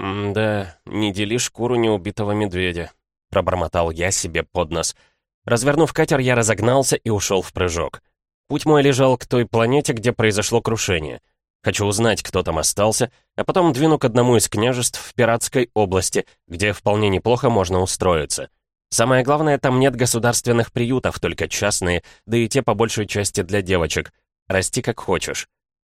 «Да, не дели шкуру неубитого медведя», — пробормотал я себе под нос. Развернув катер, я разогнался и ушел в прыжок. Путь мой лежал к той планете, где произошло крушение. Хочу узнать, кто там остался, а потом двину к одному из княжеств в пиратской области, где вполне неплохо можно устроиться. Самое главное, там нет государственных приютов, только частные, да и те по большей части для девочек. Расти как хочешь.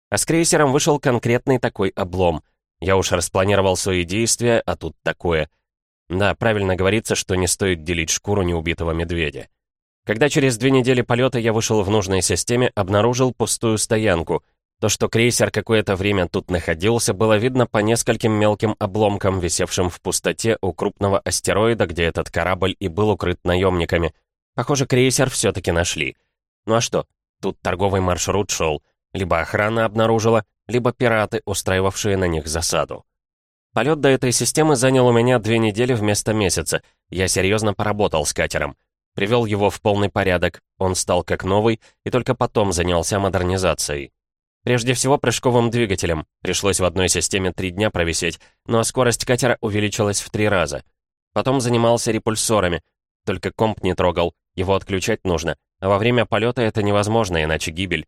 А с крейсером вышел конкретный такой облом. Я уж распланировал свои действия, а тут такое. Да, правильно говорится, что не стоит делить шкуру неубитого медведя. Когда через две недели полета я вышел в нужной системе, обнаружил пустую стоянку. То, что крейсер какое-то время тут находился, было видно по нескольким мелким обломкам, висевшим в пустоте у крупного астероида, где этот корабль и был укрыт наемниками. Похоже, крейсер все-таки нашли. Ну а что? Тут торговый маршрут шел. Либо охрана обнаружила, либо пираты, устраивавшие на них засаду. Полет до этой системы занял у меня две недели вместо месяца. Я серьезно поработал с катером. Привел его в полный порядок, он стал как новый, и только потом занялся модернизацией. Прежде всего прыжковым двигателем. Пришлось в одной системе три дня провисеть, но скорость катера увеличилась в три раза. Потом занимался репульсорами. Только комп не трогал, его отключать нужно, а во время полета это невозможно, иначе гибель.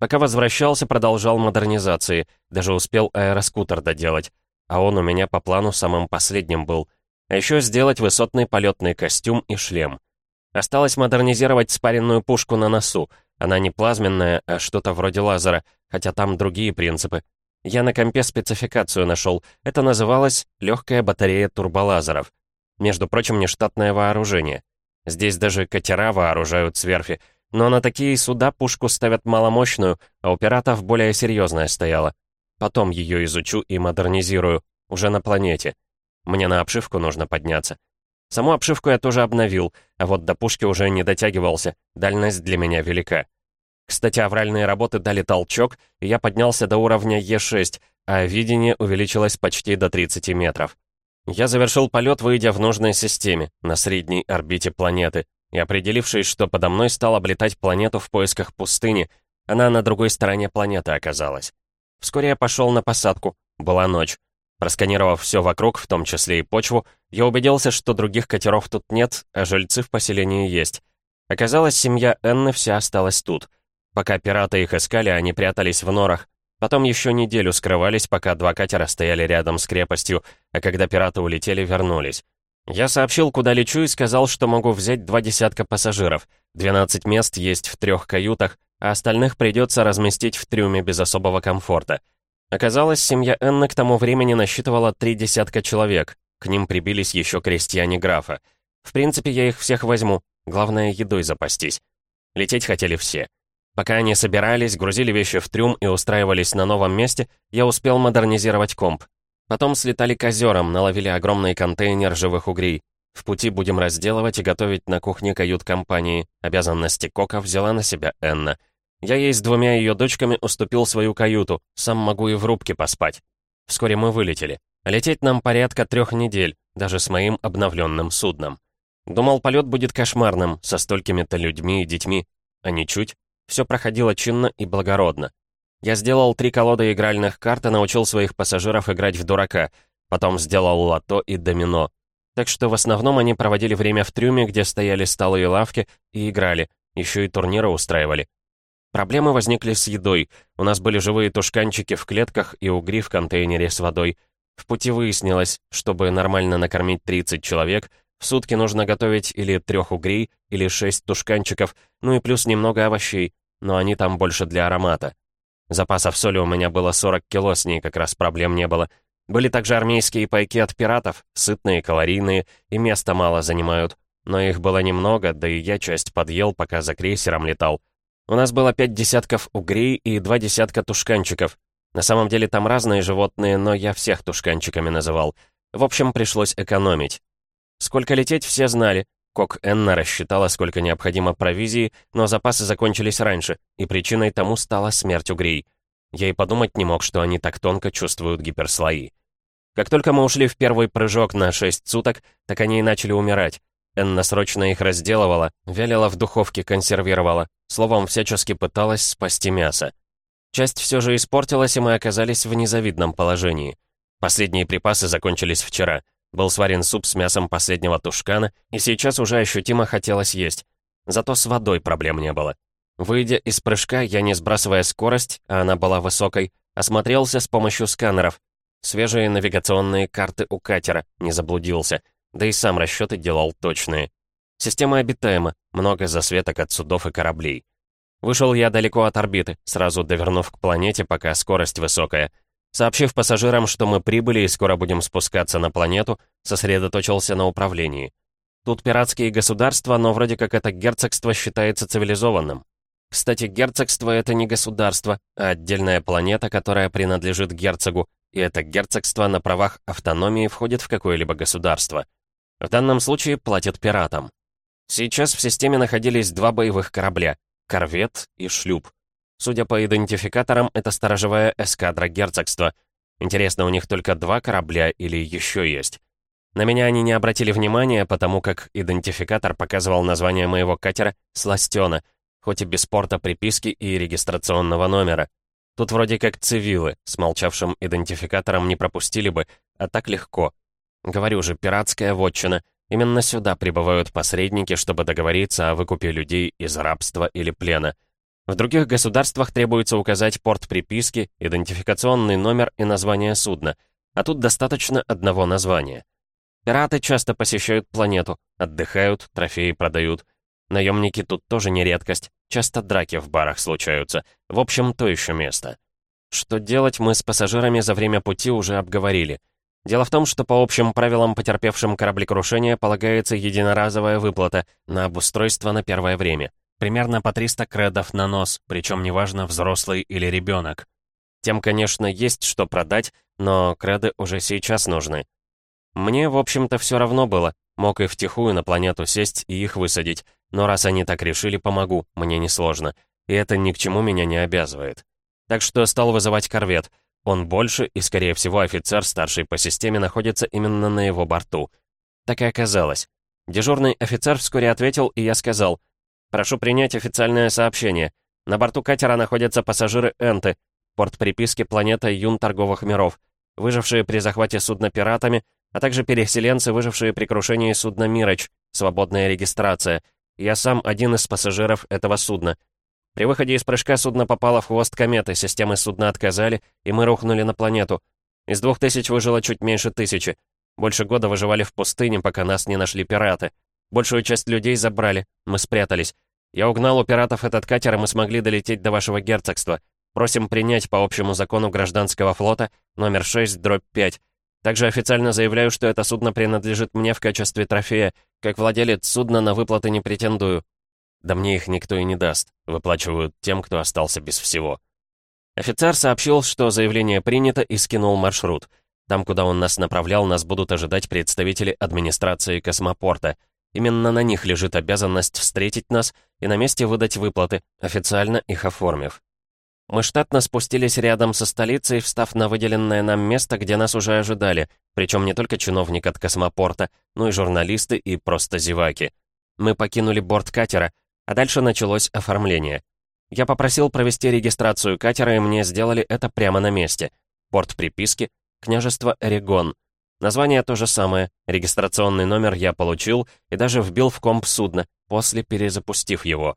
Пока возвращался, продолжал модернизации, даже успел аэроскутер доделать. А он у меня по плану самым последним был. А еще сделать высотный полетный костюм и шлем. Осталось модернизировать спаренную пушку на носу. Она не плазменная, а что-то вроде лазера, хотя там другие принципы. Я на компе спецификацию нашел. Это называлось «легкая батарея турболазеров». Между прочим, нештатное вооружение. Здесь даже катера вооружают с верфи, но на такие суда пушку ставят маломощную, а у пиратов более серьезная стояла. Потом ее изучу и модернизирую, уже на планете. Мне на обшивку нужно подняться. Саму обшивку я тоже обновил, а вот до пушки уже не дотягивался, дальность для меня велика. Кстати, авральные работы дали толчок, и я поднялся до уровня Е6, а видение увеличилось почти до 30 метров. Я завершил полет, выйдя в нужной системе, на средней орбите планеты, и определившись, что подо мной стал облетать планету в поисках пустыни, она на другой стороне планеты оказалась. Вскоре я пошел на посадку, была ночь. Просканировав все вокруг, в том числе и почву, я убедился, что других катеров тут нет, а жильцы в поселении есть. Оказалось, семья Энны вся осталась тут. Пока пираты их искали, они прятались в норах. Потом еще неделю скрывались, пока два катера стояли рядом с крепостью, а когда пираты улетели, вернулись. Я сообщил, куда лечу, и сказал, что могу взять два десятка пассажиров. 12 мест есть в трех каютах, а остальных придется разместить в трюме без особого комфорта. Оказалось, семья Энны к тому времени насчитывала три десятка человек. К ним прибились еще крестьяне графа. В принципе, я их всех возьму. Главное, едой запастись. Лететь хотели все. Пока они собирались, грузили вещи в трюм и устраивались на новом месте, я успел модернизировать комп. Потом слетали к озерам, наловили огромный контейнер живых угрей. В пути будем разделывать и готовить на кухне кают-компании. Обязанности Кока взяла на себя Энна. Я ей с двумя ее дочками уступил свою каюту, сам могу и в рубке поспать. Вскоре мы вылетели. Лететь нам порядка трех недель, даже с моим обновленным судном. Думал, полет будет кошмарным, со столькими-то людьми и детьми. А ничуть. Все проходило чинно и благородно. Я сделал три колоды игральных карт и научил своих пассажиров играть в дурака. Потом сделал лото и домино. Так что в основном они проводили время в трюме, где стояли столы и лавки, и играли. Еще и турниры устраивали. Проблемы возникли с едой. У нас были живые тушканчики в клетках и угри в контейнере с водой. В пути выяснилось, чтобы нормально накормить 30 человек, в сутки нужно готовить или трех угрей, или шесть тушканчиков, ну и плюс немного овощей, но они там больше для аромата. Запасов соли у меня было 40 кило, с ней как раз проблем не было. Были также армейские пайки от пиратов, сытные, калорийные, и места мало занимают. Но их было немного, да и я часть подъел, пока за крейсером летал. У нас было пять десятков угрей и два десятка тушканчиков. На самом деле там разные животные, но я всех тушканчиками называл. В общем, пришлось экономить. Сколько лететь, все знали. Кок Энна рассчитала, сколько необходимо провизии, но запасы закончились раньше, и причиной тому стала смерть угрей. Я и подумать не мог, что они так тонко чувствуют гиперслои. Как только мы ушли в первый прыжок на 6 суток, так они и начали умирать. Энна срочно их разделывала, вялила в духовке, консервировала. Словом, всячески пыталась спасти мясо. Часть все же испортилась, и мы оказались в незавидном положении. Последние припасы закончились вчера. Был сварен суп с мясом последнего тушкана, и сейчас уже ощутимо хотелось есть. Зато с водой проблем не было. Выйдя из прыжка, я, не сбрасывая скорость, а она была высокой, осмотрелся с помощью сканеров. Свежие навигационные карты у катера, не заблудился. Да и сам расчеты делал точные. Система обитаема, много засветок от судов и кораблей. Вышел я далеко от орбиты, сразу довернув к планете, пока скорость высокая. Сообщив пассажирам, что мы прибыли и скоро будем спускаться на планету, сосредоточился на управлении. Тут пиратские государства, но вроде как это герцогство считается цивилизованным. Кстати, герцогство — это не государство, а отдельная планета, которая принадлежит герцогу, и это герцогство на правах автономии входит в какое-либо государство. В данном случае платят пиратам. Сейчас в системе находились два боевых корабля — корвет и шлюп. Судя по идентификаторам, это сторожевая эскадра герцогства. Интересно, у них только два корабля или еще есть? На меня они не обратили внимания, потому как идентификатор показывал название моего катера «Сластена», хоть и без порта приписки и регистрационного номера. Тут вроде как цивилы, с молчавшим идентификатором не пропустили бы, а так легко. Говорю же, пиратская вотчина — Именно сюда прибывают посредники, чтобы договориться о выкупе людей из рабства или плена. В других государствах требуется указать порт приписки, идентификационный номер и название судна, а тут достаточно одного названия. Пираты часто посещают планету, отдыхают, трофеи продают. Наемники тут тоже не редкость, часто драки в барах случаются. В общем, то еще место. Что делать мы с пассажирами за время пути уже обговорили — Дело в том, что по общим правилам потерпевшим кораблекрушение полагается единоразовая выплата на обустройство на первое время. Примерно по 300 кредов на нос, причем неважно, взрослый или ребенок. Тем, конечно, есть что продать, но креды уже сейчас нужны. Мне, в общем-то, все равно было. Мог и втихую на планету сесть и их высадить. Но раз они так решили, помогу, мне несложно. И это ни к чему меня не обязывает. Так что стал вызывать корвет. Он больше, и, скорее всего, офицер, старший по системе, находится именно на его борту. Так и оказалось. Дежурный офицер вскоре ответил, и я сказал, «Прошу принять официальное сообщение. На борту катера находятся пассажиры Энты, порт приписки планета Юн торговых миров, выжившие при захвате судна пиратами, а также переселенцы, выжившие при крушении судна Мирочь, свободная регистрация. Я сам один из пассажиров этого судна. При выходе из прыжка судно попало в хвост кометы, системы судна отказали, и мы рухнули на планету. Из двух тысяч выжило чуть меньше тысячи. Больше года выживали в пустыне, пока нас не нашли пираты. Большую часть людей забрали, мы спрятались. Я угнал у пиратов этот катер, и мы смогли долететь до вашего герцогства. Просим принять по общему закону гражданского флота номер 6, дробь 5. Также официально заявляю, что это судно принадлежит мне в качестве трофея. Как владелец судна на выплаты не претендую. Да мне их никто и не даст. Выплачивают тем, кто остался без всего. Офицер сообщил, что заявление принято и скинул маршрут. Там, куда он нас направлял, нас будут ожидать представители администрации космопорта. Именно на них лежит обязанность встретить нас и на месте выдать выплаты, официально их оформив. Мы штатно спустились рядом со столицей, встав на выделенное нам место, где нас уже ожидали, причем не только чиновник от космопорта, но и журналисты и просто зеваки. Мы покинули борт катера, а дальше началось оформление. Я попросил провести регистрацию катера, и мне сделали это прямо на месте. Порт приписки, княжество Эрегон. Название то же самое, регистрационный номер я получил и даже вбил в комп судна, после перезапустив его.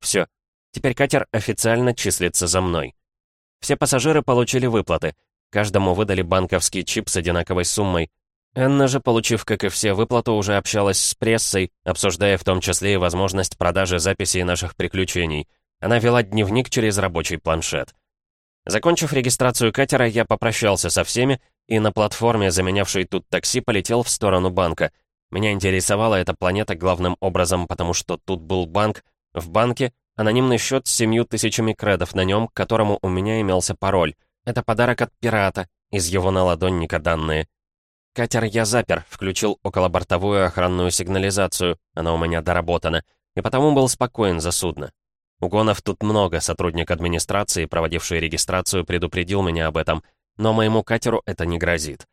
Все, теперь катер официально числится за мной. Все пассажиры получили выплаты. Каждому выдали банковский чип с одинаковой суммой, Энна же, получив, как и все, выплату, уже общалась с прессой, обсуждая в том числе и возможность продажи записей наших приключений. Она вела дневник через рабочий планшет. Закончив регистрацию катера, я попрощался со всеми и на платформе, заменявшей тут такси, полетел в сторону банка. Меня интересовала эта планета главным образом, потому что тут был банк. В банке анонимный счет с семью тысячами кредов на нем, к которому у меня имелся пароль. Это подарок от пирата, из его наладонника данные. Катер я запер, включил околобортовую охранную сигнализацию, она у меня доработана, и потому был спокоен за судно. Угонов тут много, сотрудник администрации, проводивший регистрацию, предупредил меня об этом, но моему катеру это не грозит.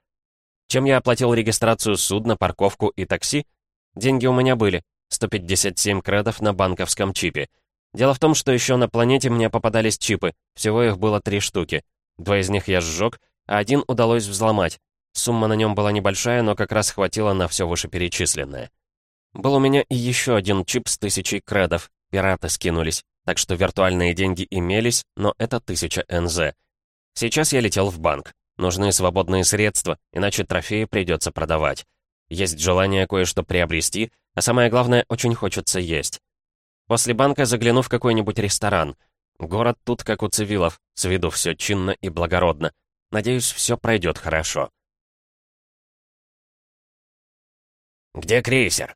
Чем я оплатил регистрацию судна, парковку и такси? Деньги у меня были, 157 кредов на банковском чипе. Дело в том, что еще на планете мне попадались чипы, всего их было три штуки. Два из них я сжег, а один удалось взломать, Сумма на нем была небольшая, но как раз хватило на все вышеперечисленное. Был у меня и еще один чип с тысячей кредов. Пираты скинулись, так что виртуальные деньги имелись, но это тысяча НЗ. Сейчас я летел в банк. Нужны свободные средства, иначе трофеи придется продавать. Есть желание кое-что приобрести, а самое главное, очень хочется есть. После банка загляну в какой-нибудь ресторан. Город тут как у цивилов, с виду все чинно и благородно. Надеюсь, все пройдет хорошо. «Где крейсер?»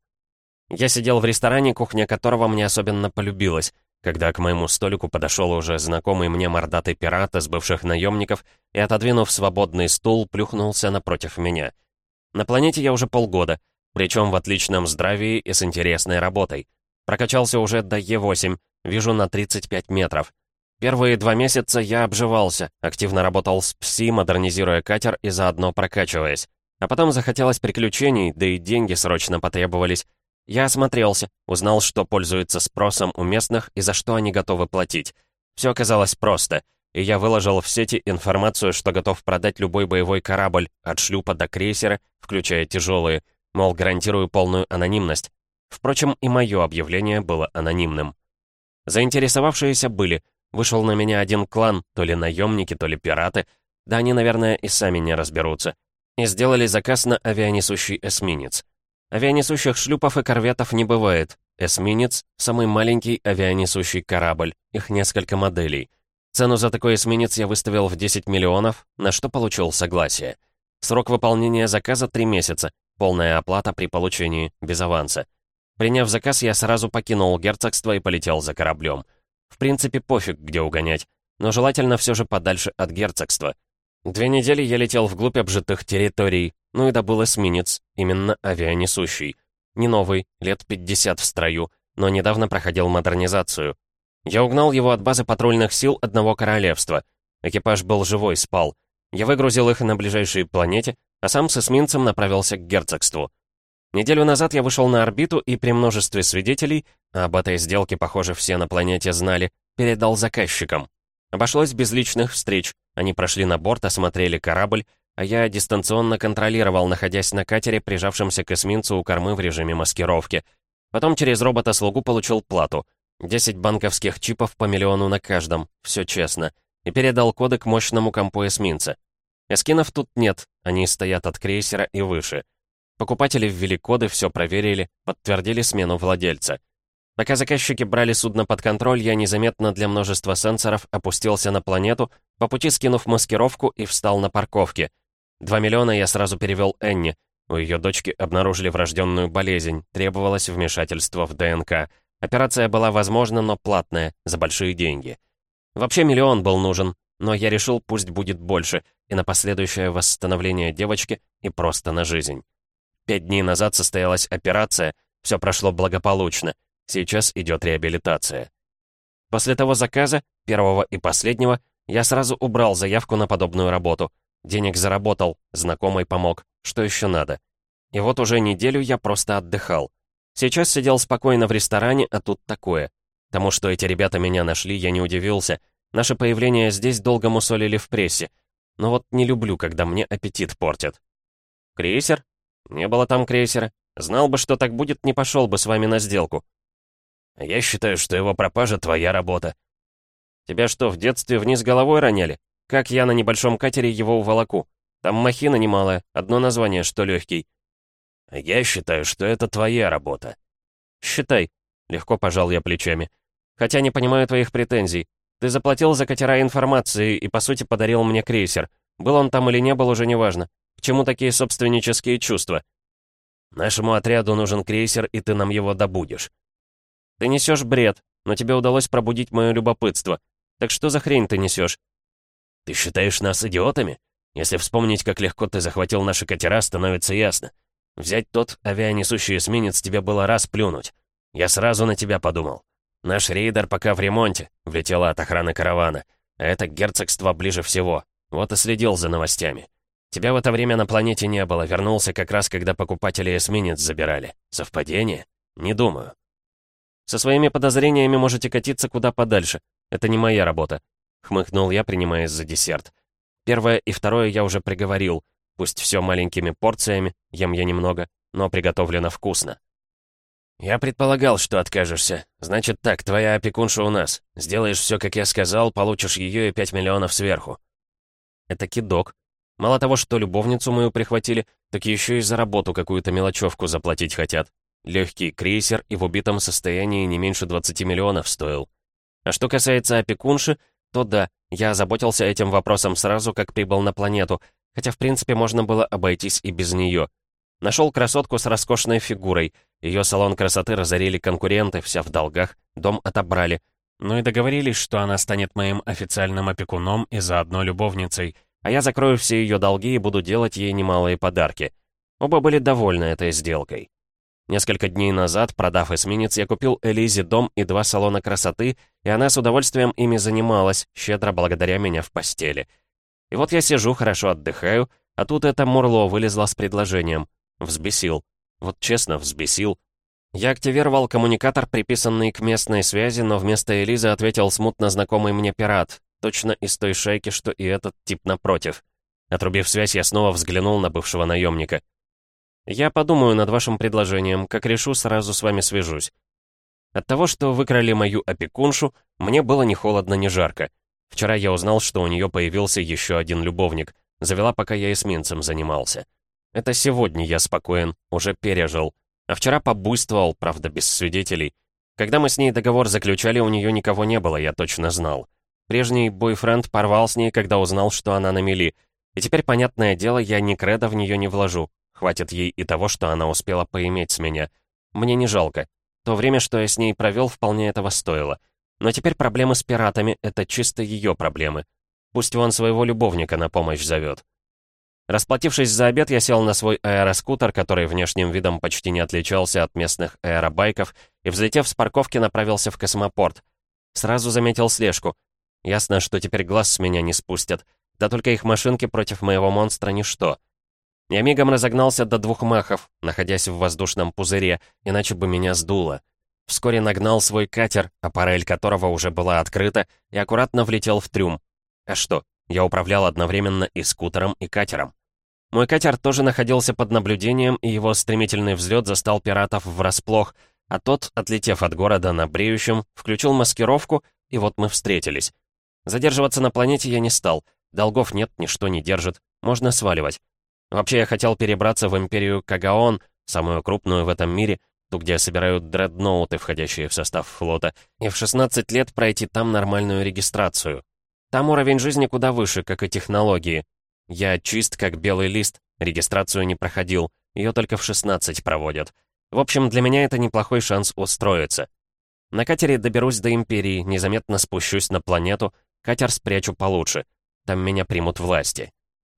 Я сидел в ресторане, кухня которого мне особенно полюбилась, когда к моему столику подошел уже знакомый мне мордатый пират из бывших наемников и, отодвинув свободный стул, плюхнулся напротив меня. На планете я уже полгода, причем в отличном здравии и с интересной работой. Прокачался уже до Е8, вижу на 35 метров. Первые два месяца я обживался, активно работал с ПСИ, модернизируя катер и заодно прокачиваясь. А потом захотелось приключений, да и деньги срочно потребовались. Я осмотрелся, узнал, что пользуется спросом у местных и за что они готовы платить. Все оказалось просто, и я выложил в сети информацию, что готов продать любой боевой корабль, от шлюпа до крейсера, включая тяжелые, мол, гарантирую полную анонимность. Впрочем, и мое объявление было анонимным. Заинтересовавшиеся были. Вышел на меня один клан, то ли наемники, то ли пираты. Да они, наверное, и сами не разберутся и сделали заказ на авианесущий эсминец. Авианесущих шлюпов и корветов не бывает. Эсминец — самый маленький авианесущий корабль, их несколько моделей. Цену за такой эсминец я выставил в 10 миллионов, на что получил согласие. Срок выполнения заказа — 3 месяца, полная оплата при получении, без аванса. Приняв заказ, я сразу покинул герцогство и полетел за кораблем. В принципе, пофиг, где угонять, но желательно все же подальше от герцогства — Две недели я летел вглубь обжитых территорий, ну и добыл эсминец, именно авианесущий. Не новый, лет 50 в строю, но недавно проходил модернизацию. Я угнал его от базы патрульных сил одного королевства. Экипаж был живой, спал. Я выгрузил их на ближайшей планете, а сам с эсминцем направился к герцогству. Неделю назад я вышел на орбиту и при множестве свидетелей, а об этой сделке, похоже, все на планете знали, передал заказчикам. Обошлось без личных встреч, они прошли на борт, осмотрели корабль, а я дистанционно контролировал, находясь на катере, прижавшемся к эсминцу у кормы в режиме маскировки. Потом через робота-слугу получил плату. 10 банковских чипов по миллиону на каждом, все честно. И передал коды к мощному компу эсминца. Эскинов тут нет, они стоят от крейсера и выше. Покупатели ввели коды, все проверили, подтвердили смену владельца. Пока заказчики брали судно под контроль, я незаметно для множества сенсоров опустился на планету, по пути скинув маскировку и встал на парковке. Два миллиона я сразу перевел Энни. У ее дочки обнаружили врожденную болезнь, требовалось вмешательство в ДНК. Операция была возможна, но платная, за большие деньги. Вообще миллион был нужен, но я решил, пусть будет больше, и на последующее восстановление девочки, и просто на жизнь. Пять дней назад состоялась операция, все прошло благополучно. Сейчас идет реабилитация. После того заказа, первого и последнего, я сразу убрал заявку на подобную работу. Денег заработал, знакомый помог. Что еще надо? И вот уже неделю я просто отдыхал. Сейчас сидел спокойно в ресторане, а тут такое. Тому, что эти ребята меня нашли, я не удивился. Наше появление здесь долго мусолили в прессе. Но вот не люблю, когда мне аппетит портят. Крейсер? Не было там крейсера. Знал бы, что так будет, не пошел бы с вами на сделку. Я считаю, что его пропажа — твоя работа». «Тебя что, в детстве вниз головой роняли? Как я на небольшом катере его уволоку? Там махина немалая, одно название, что легкий». «Я считаю, что это твоя работа». «Считай», — легко пожал я плечами. «Хотя не понимаю твоих претензий. Ты заплатил за катера информации и, по сути, подарил мне крейсер. Был он там или не был, уже неважно. К чему такие собственнические чувства?» «Нашему отряду нужен крейсер, и ты нам его добудешь. Ты несешь бред, но тебе удалось пробудить мое любопытство. Так что за хрень ты несешь? Ты считаешь нас идиотами? Если вспомнить, как легко ты захватил наши катера, становится ясно. Взять тот авианесущий эсминец тебе было раз плюнуть. Я сразу на тебя подумал. Наш рейдер пока в ремонте, влетела от охраны каравана. А это герцогство ближе всего. Вот и следил за новостями. Тебя в это время на планете не было, вернулся как раз, когда покупатели эсминец забирали. Совпадение? Не думаю. Со своими подозрениями можете катиться куда подальше. Это не моя работа», — хмыкнул я, принимаясь за десерт. Первое и второе я уже приговорил. Пусть все маленькими порциями, ем я немного, но приготовлено вкусно. «Я предполагал, что откажешься. Значит так, твоя опекунша у нас. Сделаешь все, как я сказал, получишь ее и 5 миллионов сверху». Это кидок. Мало того, что любовницу мою прихватили, так еще и за работу какую-то мелочевку заплатить хотят. Легкий крейсер и в убитом состоянии не меньше 20 миллионов стоил. А что касается опекунши, то да, я озаботился этим вопросом сразу, как прибыл на планету, хотя в принципе можно было обойтись и без нее. Нашел красотку с роскошной фигурой, ее салон красоты разорили конкуренты, вся в долгах, дом отобрали. Ну и договорились, что она станет моим официальным опекуном и заодно любовницей, а я закрою все ее долги и буду делать ей немалые подарки. Оба были довольны этой сделкой. Несколько дней назад, продав эсминец, я купил Элизе дом и два салона красоты, и она с удовольствием ими занималась, щедро благодаря меня в постели. И вот я сижу, хорошо отдыхаю, а тут это Мурло вылезла с предложением. Взбесил. Вот честно, взбесил. Я активировал коммуникатор, приписанный к местной связи, но вместо Элизы ответил смутно знакомый мне пират, точно из той шайки, что и этот тип напротив. Отрубив связь, я снова взглянул на бывшего наемника. «Я подумаю над вашим предложением. Как решу, сразу с вами свяжусь». От того, что выкрали мою опекуншу, мне было ни холодно, ни жарко. Вчера я узнал, что у нее появился еще один любовник. Завела, пока я эсминцем занимался. Это сегодня я спокоен, уже пережил. А вчера побуйствовал, правда, без свидетелей. Когда мы с ней договор заключали, у нее никого не было, я точно знал. Прежний бойфренд порвал с ней, когда узнал, что она на мели. И теперь, понятное дело, я ни кредо в нее не вложу. Хватит ей и того, что она успела поиметь с меня. Мне не жалко. То время, что я с ней провел, вполне этого стоило. Но теперь проблемы с пиратами — это чисто ее проблемы. Пусть он своего любовника на помощь зовет. Расплатившись за обед, я сел на свой аэроскутер, который внешним видом почти не отличался от местных аэробайков, и, взлетев с парковки, направился в космопорт. Сразу заметил слежку. Ясно, что теперь глаз с меня не спустят. Да только их машинки против моего монстра ничто. Я мигом разогнался до двух махов, находясь в воздушном пузыре, иначе бы меня сдуло. Вскоре нагнал свой катер, аппарель которого уже была открыта, и аккуратно влетел в трюм. А что, я управлял одновременно и скутером, и катером. Мой катер тоже находился под наблюдением, и его стремительный взлет застал пиратов врасплох, а тот, отлетев от города на бреющем, включил маскировку, и вот мы встретились. Задерживаться на планете я не стал. Долгов нет, ничто не держит. Можно сваливать. Вообще, я хотел перебраться в империю Кагаон, самую крупную в этом мире, ту, где собирают дредноуты, входящие в состав флота, и в 16 лет пройти там нормальную регистрацию. Там уровень жизни куда выше, как и технологии. Я чист, как белый лист, регистрацию не проходил, ее только в 16 проводят. В общем, для меня это неплохой шанс устроиться. На катере доберусь до Империи, незаметно спущусь на планету, катер спрячу получше. Там меня примут власти.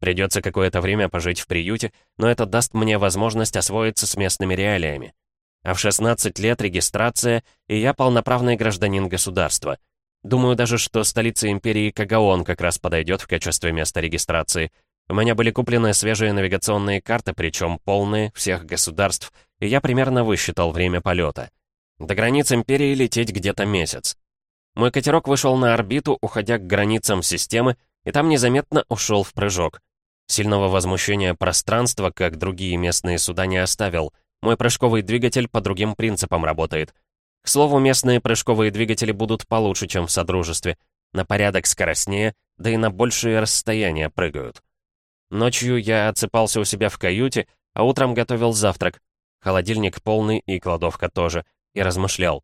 Придется какое-то время пожить в приюте, но это даст мне возможность освоиться с местными реалиями. А в 16 лет регистрация, и я полноправный гражданин государства. Думаю даже, что столица империи Кагаон как раз подойдет в качестве места регистрации. У меня были куплены свежие навигационные карты, причем полные, всех государств, и я примерно высчитал время полета. До границ империи лететь где-то месяц. Мой катерок вышел на орбиту, уходя к границам системы, и там незаметно ушел в прыжок. Сильного возмущения пространства, как другие местные суда, не оставил. Мой прыжковый двигатель по другим принципам работает. К слову, местные прыжковые двигатели будут получше, чем в Содружестве. На порядок скоростнее, да и на большие расстояния прыгают. Ночью я отсыпался у себя в каюте, а утром готовил завтрак. Холодильник полный и кладовка тоже. И размышлял.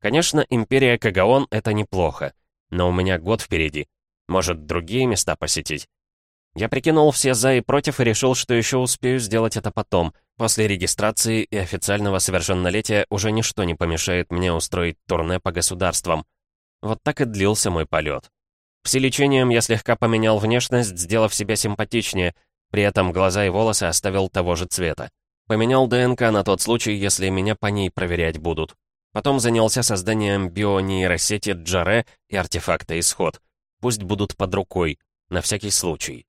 Конечно, Империя Кагаон — это неплохо. Но у меня год впереди. Может, другие места посетить? Я прикинул все «за» и «против» и решил, что еще успею сделать это потом. После регистрации и официального совершеннолетия уже ничто не помешает мне устроить турне по государствам. Вот так и длился мой полет. Пси-лечением я слегка поменял внешность, сделав себя симпатичнее, при этом глаза и волосы оставил того же цвета. Поменял ДНК на тот случай, если меня по ней проверять будут. Потом занялся созданием бионейросети Джаре и артефакта Исход. Пусть будут под рукой, на всякий случай.